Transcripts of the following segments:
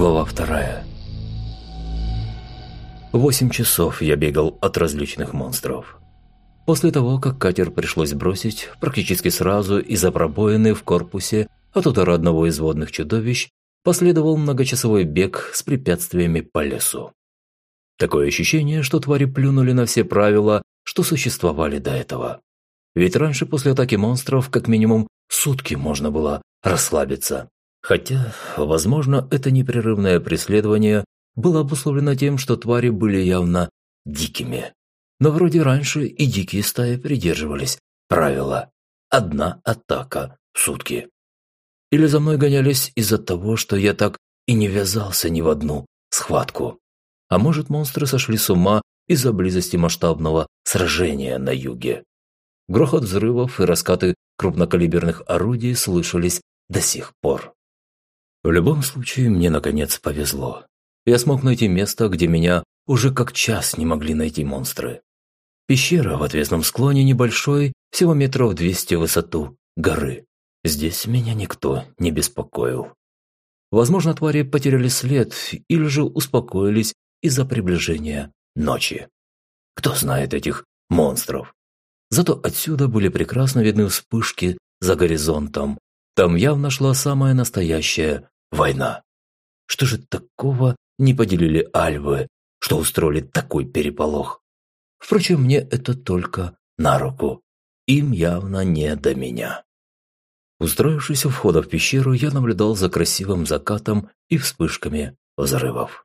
Глава вторая. Восемь часов я бегал от различных монстров. После того, как катер пришлось бросить, практически сразу из-за пробоины в корпусе от удара одного из водных чудовищ последовал многочасовой бег с препятствиями по лесу. Такое ощущение, что твари плюнули на все правила, что существовали до этого. Ведь раньше после атаки монстров как минимум сутки можно было расслабиться. Хотя, возможно, это непрерывное преследование было обусловлено тем, что твари были явно дикими. Но вроде раньше и дикие стаи придерживались правила «одна атака в сутки». Или за мной гонялись из-за того, что я так и не ввязался ни в одну схватку. А может, монстры сошли с ума из-за близости масштабного сражения на юге. Грохот взрывов и раскаты крупнокалиберных орудий слышались до сих пор. В любом случае, мне наконец повезло. Я смог найти место, где меня уже как час не могли найти монстры. Пещера в отвесном склоне небольшой, всего метров 200 в высоту, горы. Здесь меня никто не беспокоил. Возможно, твари потеряли след или же успокоились из-за приближения ночи. Кто знает этих монстров? Зато отсюда были прекрасно видны вспышки за горизонтом. Там явно шла самая настоящая война. Что же такого не поделили альвы, что устроили такой переполох? Впрочем, мне это только на руку. Им явно не до меня. Устроившись у входа в пещеру, я наблюдал за красивым закатом и вспышками взрывов.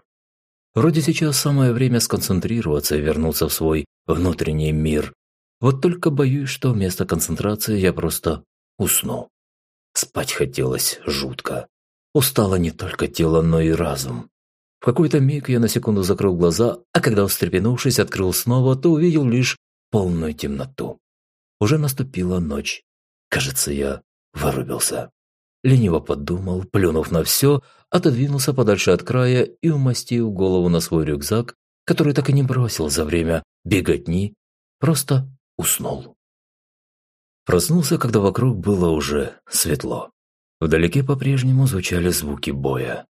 Вроде сейчас самое время сконцентрироваться и вернуться в свой внутренний мир. Вот только боюсь, что вместо концентрации я просто усну. Спать хотелось жутко. Устало не только тело, но и разум. В какой-то миг я на секунду закрыл глаза, а когда, встрепенувшись, открыл снова, то увидел лишь полную темноту. Уже наступила ночь. Кажется, я вырубился. Лениво подумал, плюнув на все, отодвинулся подальше от края и, умастив голову на свой рюкзак, который так и не бросил за время беготни, просто уснул. Проснулся, когда вокруг было уже светло. Вдалеке по-прежнему звучали звуки боя.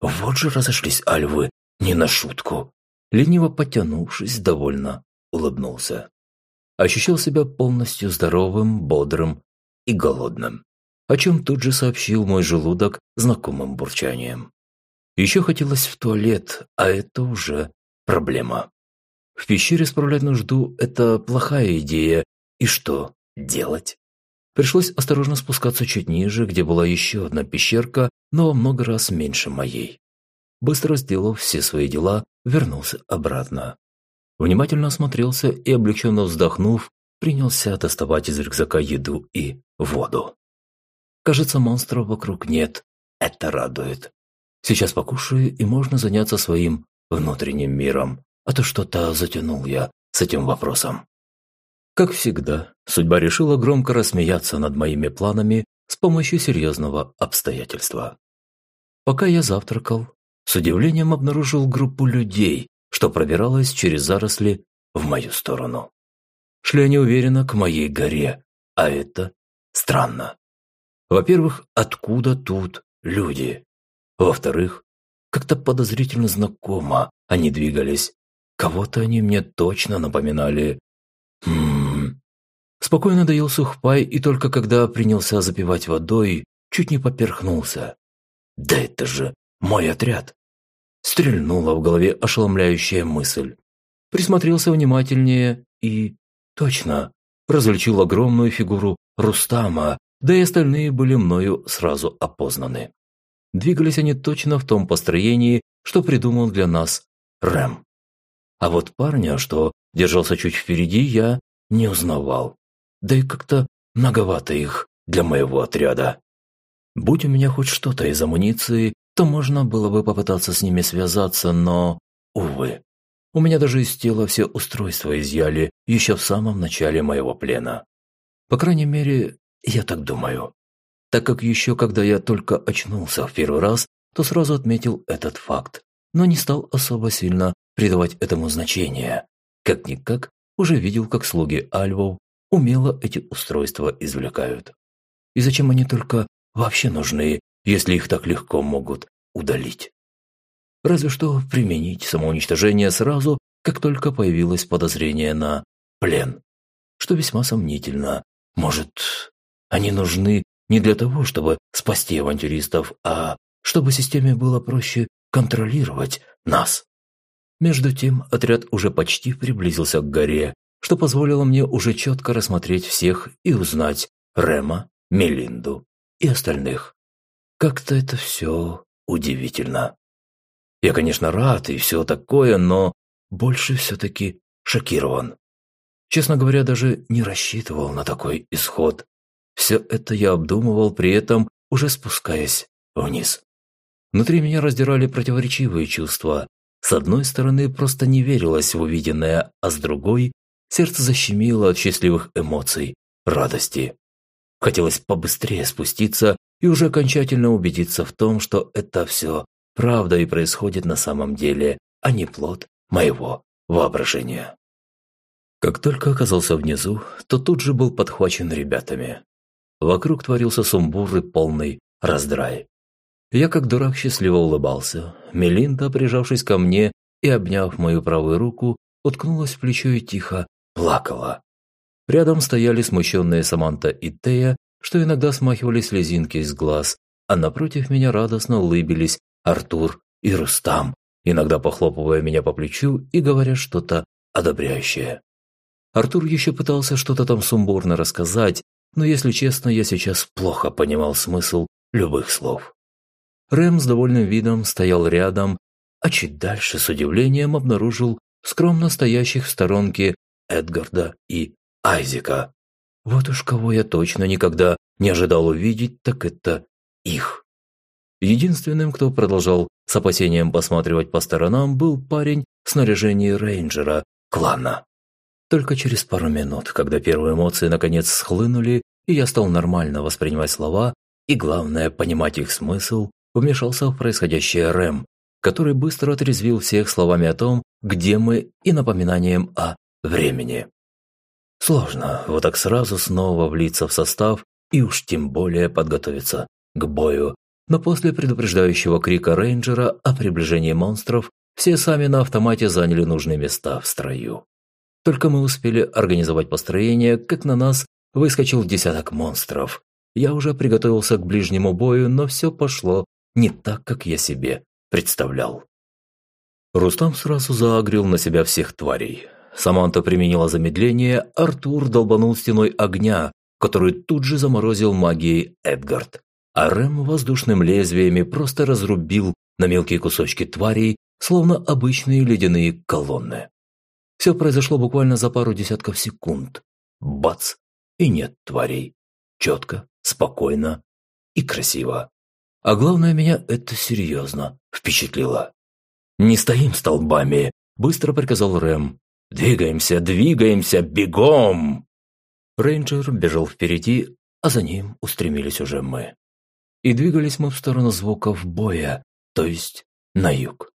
Вот же разошлись альвы, не на шутку. Лениво потянувшись, довольно улыбнулся. Ощущал себя полностью здоровым, бодрым и голодным, о чем тут же сообщил мой желудок знакомым бурчанием. Еще хотелось в туалет, а это уже проблема. В пещере справлять нужду – это плохая идея. И что делать? Пришлось осторожно спускаться чуть ниже, где была еще одна пещерка, но во много раз меньше моей. Быстро сделав все свои дела, вернулся обратно. Внимательно осмотрелся и, облегченно вздохнув, принялся доставать из рюкзака еду и воду. Кажется, монстров вокруг нет. Это радует. Сейчас покушаю, и можно заняться своим внутренним миром. А то что-то затянул я с этим вопросом. Как всегда, судьба решила громко рассмеяться над моими планами с помощью серьезного обстоятельства. Пока я завтракал, с удивлением обнаружил группу людей, что пробиралась через заросли в мою сторону. Шли они уверенно к моей горе, а это странно. Во-первых, откуда тут люди? Во-вторых, как-то подозрительно знакомо они двигались. Кого-то они мне точно напоминали. Хм. Спокойно доел сухпай и только когда принялся запивать водой, чуть не поперхнулся. Да это же мой отряд. Стрельнула в голове ошеломляющая мысль. Присмотрелся внимательнее и... Точно, различил огромную фигуру Рустама, да и остальные были мною сразу опознаны. Двигались они точно в том построении, что придумал для нас Рэм. А вот парня, что держался чуть впереди, я не узнавал. Да и как-то многовато их для моего отряда. Будь у меня хоть что-то из амуниции, то можно было бы попытаться с ними связаться, но, увы. У меня даже из тела все устройства изъяли еще в самом начале моего плена. По крайней мере, я так думаю. Так как еще когда я только очнулся в первый раз, то сразу отметил этот факт, но не стал особо сильно придавать этому значение. Как-никак, уже видел, как слуги альвов умело эти устройства извлекают. И зачем они только вообще нужны, если их так легко могут удалить? разве что применить самоуничтожение сразу, как только появилось подозрение на плен. Что весьма сомнительно. Может, они нужны не для того, чтобы спасти авантюристов, а чтобы системе было проще контролировать нас. Между тем отряд уже почти приблизился к горе, что позволило мне уже четко рассмотреть всех и узнать Рема, Мелинду и остальных. Как-то это все удивительно. Я, конечно, рад и все такое, но больше все-таки шокирован. Честно говоря, даже не рассчитывал на такой исход. Все это я обдумывал, при этом уже спускаясь вниз. Внутри меня раздирали противоречивые чувства. С одной стороны, просто не верилось в увиденное, а с другой – сердце защемило от счастливых эмоций, радости. Хотелось побыстрее спуститься и уже окончательно убедиться в том, что это все правда и происходит на самом деле, а не плод моего воображения. Как только оказался внизу, то тут же был подхвачен ребятами. Вокруг творился сумбур и полный раздрай. Я как дурак счастливо улыбался. Мелинда, прижавшись ко мне и обняв мою правую руку, уткнулась в плечо и тихо плакала. Рядом стояли смущенные Саманта и Тея, что иногда смахивали слезинки из глаз, а напротив меня радостно улыбились Артур и Рустам, иногда похлопывая меня по плечу и говоря что-то одобряющее. Артур еще пытался что-то там сумбурно рассказать, но, если честно, я сейчас плохо понимал смысл любых слов. Рэм с довольным видом стоял рядом, а чуть дальше с удивлением обнаружил скромно стоящих в сторонке Эдгарда и Айзека. Вот уж кого я точно никогда не ожидал увидеть, так это их. Единственным, кто продолжал с опасением посматривать по сторонам, был парень в снаряжении рейнджера клана. Только через пару минут, когда первые эмоции наконец схлынули, и я стал нормально воспринимать слова и, главное, понимать их смысл, вмешался в происходящее Рэм, который быстро отрезвил всех словами о том, где мы, и напоминанием о времени. Сложно вот так сразу снова влиться в состав и уж тем более подготовиться к бою. Но после предупреждающего крика рейнджера о приближении монстров, все сами на автомате заняли нужные места в строю. Только мы успели организовать построение, как на нас выскочил десяток монстров. Я уже приготовился к ближнему бою, но все пошло не так, как я себе представлял. Рустам сразу заагрил на себя всех тварей. Саманта применила замедление, Артур долбанул стеной огня, который тут же заморозил магией Эдгард. А Рэм воздушным лезвиями просто разрубил на мелкие кусочки тварей, словно обычные ледяные колонны. Все произошло буквально за пару десятков секунд. Бац! И нет тварей. Четко, спокойно и красиво. А главное, меня это серьезно впечатлило. «Не стоим столбами!» – быстро приказал Рэм. «Двигаемся, двигаемся, бегом!» Рейнджер бежал впереди, а за ним устремились уже мы. И двигались мы в сторону звуков боя, то есть на юг.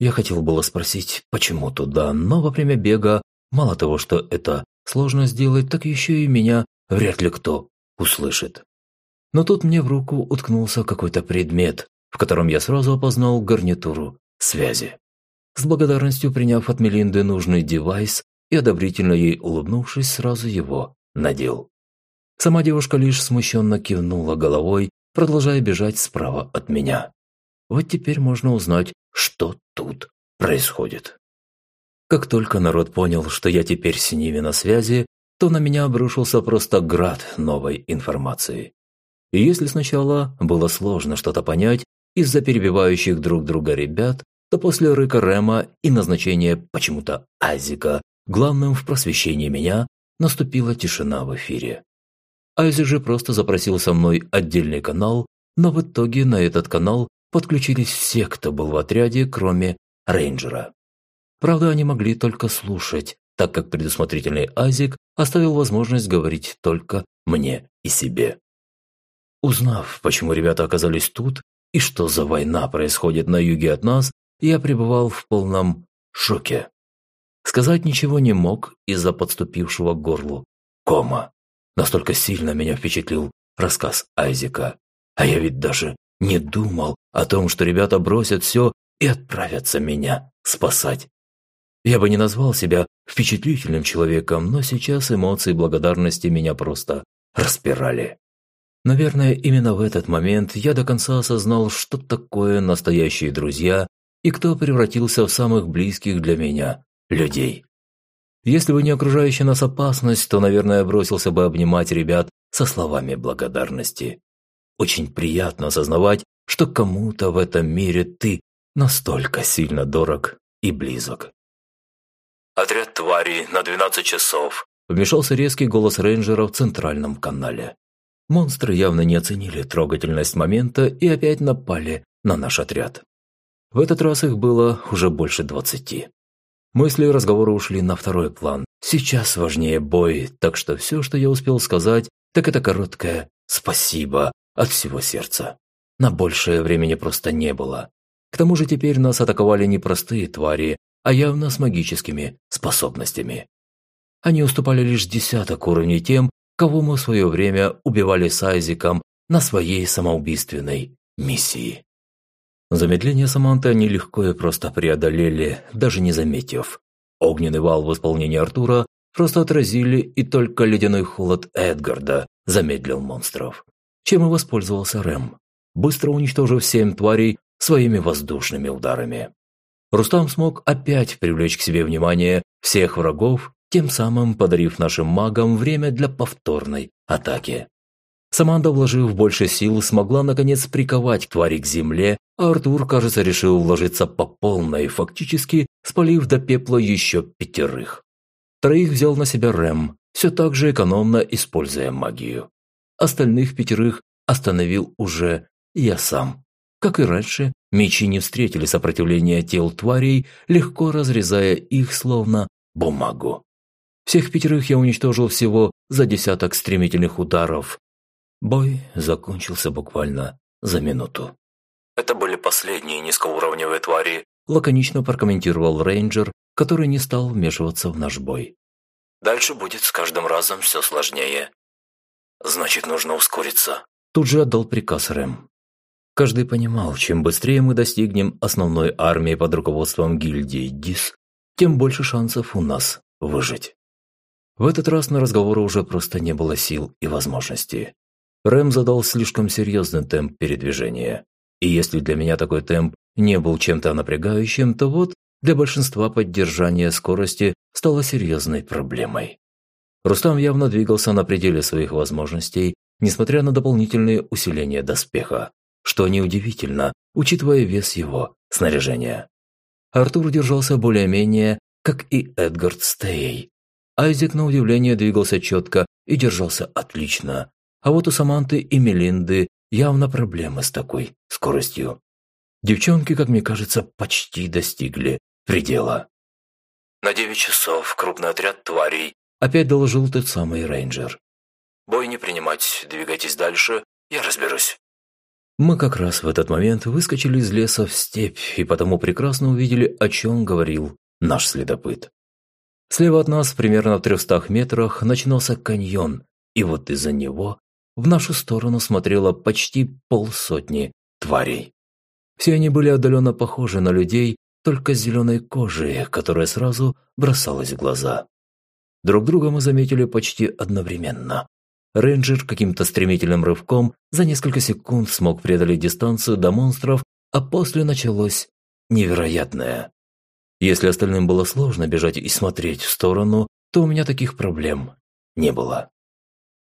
Я хотел было спросить, почему туда, но во время бега, мало того, что это сложно сделать, так еще и меня вряд ли кто услышит. Но тут мне в руку уткнулся какой-то предмет, в котором я сразу опознал гарнитуру связи. С благодарностью приняв от Мелинды нужный девайс и одобрительно ей улыбнувшись, сразу его надел. Сама девушка лишь смущенно кивнула головой, продолжая бежать справа от меня. Вот теперь можно узнать, что тут происходит. Как только народ понял, что я теперь с ними на связи, то на меня обрушился просто град новой информации. И если сначала было сложно что-то понять из-за перебивающих друг друга ребят, то после рыка Рема и назначения почему-то Азика главным в просвещении меня наступила тишина в эфире. Айзи же просто запросил со мной отдельный канал, но в итоге на этот канал подключились все, кто был в отряде, кроме рейнджера. Правда, они могли только слушать, так как предусмотрительный Азик оставил возможность говорить только мне и себе. Узнав, почему ребята оказались тут и что за война происходит на юге от нас, я пребывал в полном шоке. Сказать ничего не мог из-за подступившего к горлу кома. Настолько сильно меня впечатлил рассказ Айзека. А я ведь даже не думал о том, что ребята бросят все и отправятся меня спасать. Я бы не назвал себя впечатлительным человеком, но сейчас эмоции благодарности меня просто распирали. Наверное, именно в этот момент я до конца осознал, что такое настоящие друзья и кто превратился в самых близких для меня людей. Если бы не окружающая нас опасность, то, наверное, бросился бы обнимать ребят со словами благодарности. Очень приятно осознавать, что кому-то в этом мире ты настолько сильно дорог и близок. «Отряд тварей на 12 часов», – вмешался резкий голос рейнджера в центральном канале. Монстры явно не оценили трогательность момента и опять напали на наш отряд. В этот раз их было уже больше двадцати. Мысли и разговоры ушли на второй план. Сейчас важнее бой, так что все, что я успел сказать, так это короткое «спасибо» от всего сердца. На большее времени просто не было. К тому же теперь нас атаковали не простые твари, а явно с магическими способностями. Они уступали лишь десяток уровней тем, кого мы в свое время убивали с Айзиком на своей самоубийственной миссии. Замедление Саманты они легко и просто преодолели, даже не заметив. Огненный вал в исполнении Артура просто отразили, и только ледяной холод Эдгарда замедлил монстров. Чем и воспользовался Рэм, быстро уничтожив семь тварей своими воздушными ударами. Рустам смог опять привлечь к себе внимание всех врагов, тем самым подарив нашим магам время для повторной атаки. Саманда, вложив больше сил, смогла наконец приковать твари к земле, Артур, кажется, решил вложиться по полной, фактически спалив до пепла еще пятерых. Троих взял на себя Рэм, все так же экономно используя магию. Остальных пятерых остановил уже я сам. Как и раньше, мечи не встретили сопротивления тел тварей, легко разрезая их словно бумагу. Всех пятерых я уничтожил всего за десяток стремительных ударов. Бой закончился буквально за минуту. «Это были последние низкоуровневые твари», лаконично прокомментировал рейнджер, который не стал вмешиваться в наш бой. «Дальше будет с каждым разом все сложнее. Значит, нужно ускориться». Тут же отдал приказ Рэм. Каждый понимал, чем быстрее мы достигнем основной армии под руководством гильдии ДИС, тем больше шансов у нас выжить. В этот раз на разговоры уже просто не было сил и возможностей. Рэм задал слишком серьезный темп передвижения. И если для меня такой темп не был чем-то напрягающим, то вот для большинства поддержание скорости стало серьезной проблемой. Рустам явно двигался на пределе своих возможностей, несмотря на дополнительные усиления доспеха что неудивительно, учитывая вес его снаряжения. Артур держался более-менее, как и Эдгард Стей. Айзек, на удивление, двигался четко и держался отлично. А вот у Саманты и Мелинды явно проблемы с такой скоростью. Девчонки, как мне кажется, почти достигли предела. «На девять часов крупный отряд тварей», – опять доложил тот самый рейнджер. «Бой не принимать, двигайтесь дальше, я разберусь». Мы как раз в этот момент выскочили из леса в степь и потому прекрасно увидели, о чем говорил наш следопыт. Слева от нас, примерно в трехстах метрах, начинался каньон, и вот из-за него в нашу сторону смотрело почти полсотни тварей. Все они были отдаленно похожи на людей, только с зеленой кожей, которая сразу бросалась в глаза. Друг друга мы заметили почти одновременно. Рейнджер каким-то стремительным рывком за несколько секунд смог преодолеть дистанцию до монстров, а после началось невероятное. Если остальным было сложно бежать и смотреть в сторону, то у меня таких проблем не было.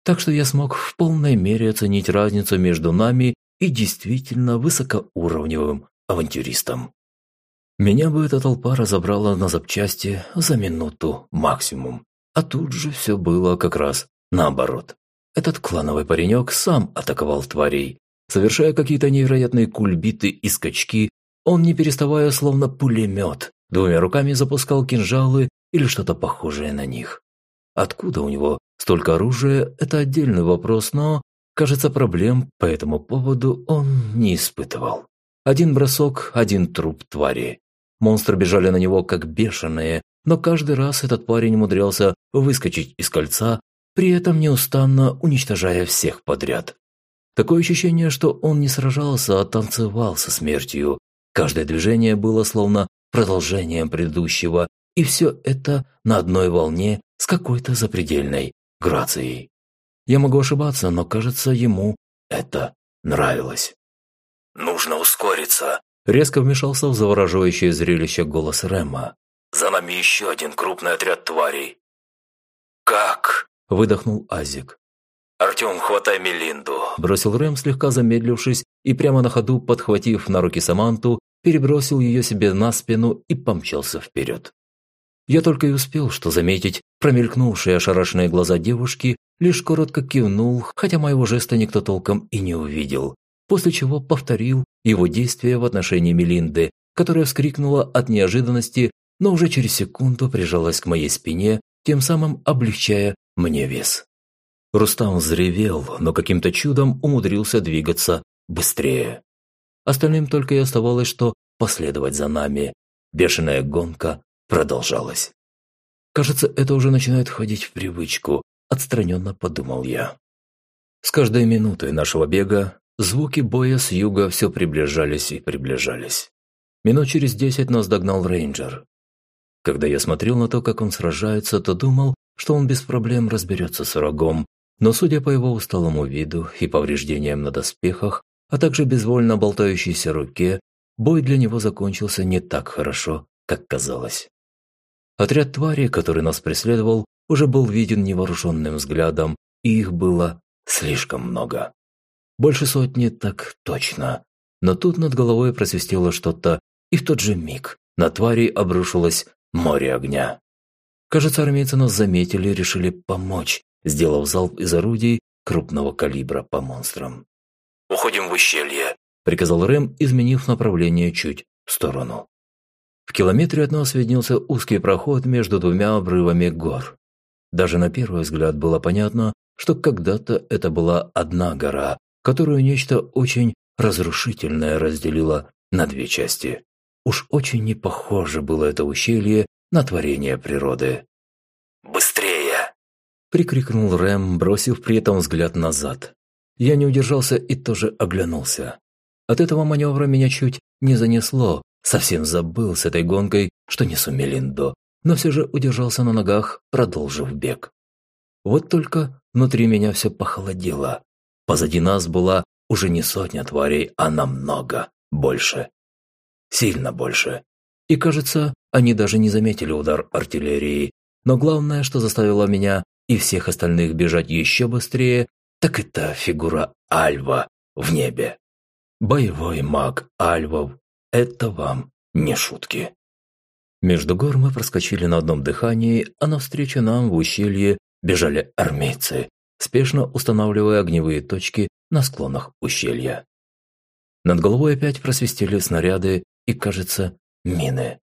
Так что я смог в полной мере оценить разницу между нами и действительно высокоуровневым авантюристом. Меня бы эта толпа разобрала на запчасти за минуту максимум, а тут же все было как раз наоборот. Этот клановый паренек сам атаковал тварей. Совершая какие-то невероятные кульбиты и скачки, он, не переставая, словно пулемет, двумя руками запускал кинжалы или что-то похожее на них. Откуда у него столько оружия – это отдельный вопрос, но, кажется, проблем по этому поводу он не испытывал. Один бросок, один труп твари. Монстры бежали на него как бешеные, но каждый раз этот парень умудрялся выскочить из кольца при этом неустанно уничтожая всех подряд. Такое ощущение, что он не сражался, а танцевал со смертью. Каждое движение было словно продолжением предыдущего, и все это на одной волне с какой-то запредельной грацией. Я могу ошибаться, но кажется, ему это нравилось. «Нужно ускориться», – резко вмешался в завораживающее зрелище голос Рэма. «За нами еще один крупный отряд тварей». «Как?» – выдохнул Азик. «Артем, хватай Мелинду!» – бросил Рэм, слегка замедлившись, и прямо на ходу, подхватив на руки Саманту, перебросил ее себе на спину и помчался вперед. Я только и успел что заметить промелькнувшие ошарашенные глаза девушки, лишь коротко кивнул, хотя моего жеста никто толком и не увидел, после чего повторил его действия в отношении Мелинды, которая вскрикнула от неожиданности, но уже через секунду прижалась к моей спине, тем самым облегчая мне вес. Рустам взревел, но каким-то чудом умудрился двигаться быстрее. Остальным только и оставалось, что последовать за нами. Бешеная гонка продолжалась. Кажется, это уже начинает входить в привычку, отстраненно подумал я. С каждой минутой нашего бега звуки боя с юга все приближались и приближались. Минут через десять нас догнал рейнджер. Когда я смотрел на то, как он сражается, то думал, что он без проблем разберется с врагом, но судя по его усталому виду и повреждениям на доспехах, а также безвольно болтающейся руке, бой для него закончился не так хорошо, как казалось. Отряд твари, который нас преследовал, уже был виден невооруженным взглядом, и их было слишком много. Больше сотни так точно. Но тут над головой просвистело что-то, и в тот же миг на твари обрушилось море огня. Кажется, армейцы нас заметили и решили помочь, сделав залп из орудий крупного калибра по монстрам. «Уходим в ущелье», – приказал Рэм, изменив направление чуть в сторону. В километре от нас виднелся узкий проход между двумя обрывами гор. Даже на первый взгляд было понятно, что когда-то это была одна гора, которую нечто очень разрушительное разделило на две части. Уж очень не похоже было это ущелье на творение природы. «Быстрее!» – прикрикнул Рэм, бросив при этом взгляд назад. Я не удержался и тоже оглянулся. От этого маневра меня чуть не занесло, Совсем забыл с этой гонкой, что несу Мелиндо, но все же удержался на ногах, продолжив бег. Вот только внутри меня все похолодело. Позади нас была уже не сотня тварей, а намного больше. Сильно больше. И кажется, они даже не заметили удар артиллерии. Но главное, что заставило меня и всех остальных бежать еще быстрее, так это фигура Альва в небе. Боевой маг Альвов это вам не шутки. Между гор мы проскочили на одном дыхании, а навстречу нам в ущелье бежали армейцы, спешно устанавливая огневые точки на склонах ущелья. Над головой опять просвистели снаряды и, кажется, мины.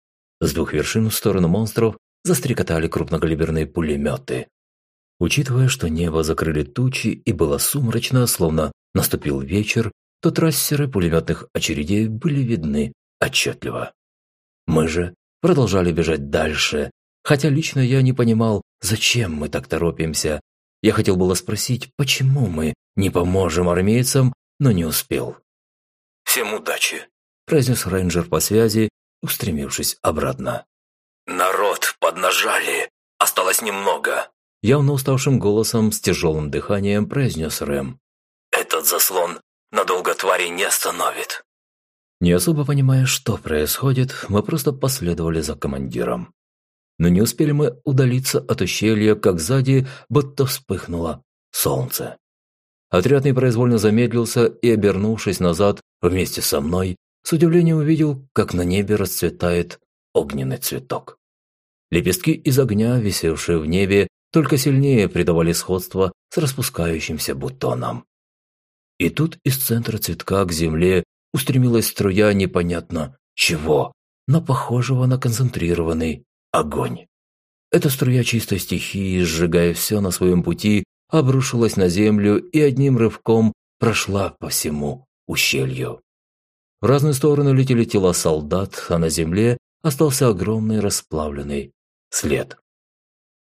С двух вершин в сторону монстров застрекотали крупнокалиберные пулеметы. Учитывая, что небо закрыли тучи и было сумрачно, словно наступил вечер, то трассеры пулеметных очередей были видны отчетливо. Мы же продолжали бежать дальше, хотя лично я не понимал, зачем мы так торопимся. Я хотел было спросить, почему мы не поможем армейцам, но не успел. «Всем удачи», – произнес рейнджер по связи, устремившись обратно. «Народ, поднажали! Осталось немного!» Явно уставшим голосом с тяжелым дыханием произнес Рэм. «Этот заслон надолго твари не остановит. Не особо понимая, что происходит, мы просто последовали за командиром. Но не успели мы удалиться от ущелья, как сзади будто вспыхнуло солнце. Отряд непроизвольно замедлился и, обернувшись назад вместе со мной, с удивлением увидел, как на небе расцветает огненный цветок. Лепестки из огня, висевшие в небе, только сильнее придавали сходство с распускающимся бутоном. И тут из центра цветка к земле устремилась струя непонятно чего, но похожего на концентрированный огонь. Эта струя чистой стихии, сжигая все на своем пути, обрушилась на землю и одним рывком прошла по всему ущелью. В разные стороны летели тела солдат, а на земле остался огромный расплавленный след.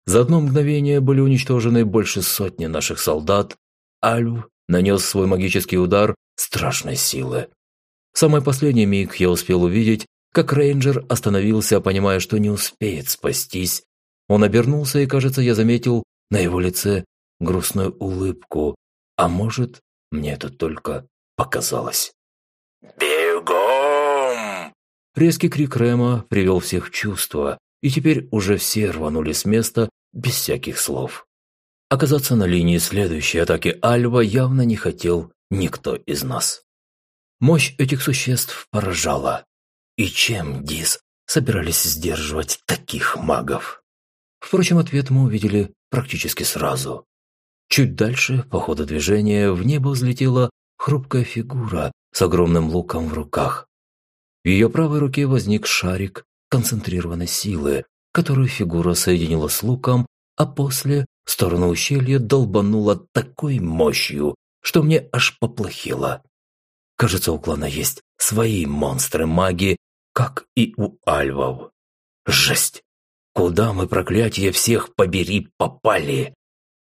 За одно мгновение были уничтожены больше сотни наших солдат. Альв нанес свой магический удар страшной силы. В самый последний миг я успел увидеть, как рейнджер остановился, понимая, что не успеет спастись. Он обернулся, и, кажется, я заметил на его лице грустную улыбку. А может, мне это только показалось. «Бегом!» Резкий крик Рема привел всех в чувство, и теперь уже все рванули с места без всяких слов. Оказаться на линии следующей атаки Альва явно не хотел никто из нас. Мощь этих существ поражала. И чем Дис собирались сдерживать таких магов? Впрочем, ответ мы увидели практически сразу. Чуть дальше, по ходу движения, в небо взлетела хрупкая фигура с огромным луком в руках. В ее правой руке возник шарик концентрированной силы, которую фигура соединила с луком, а после в сторону ущелья долбанула такой мощью, что мне аж поплохело. Кажется, у клана есть свои монстры-маги, как и у альвов. Жесть! Куда мы, проклятие, всех побери, попали?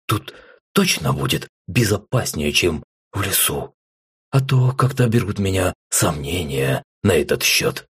Тут точно будет безопаснее, чем в лесу. А то как-то берут меня сомнения на этот счет.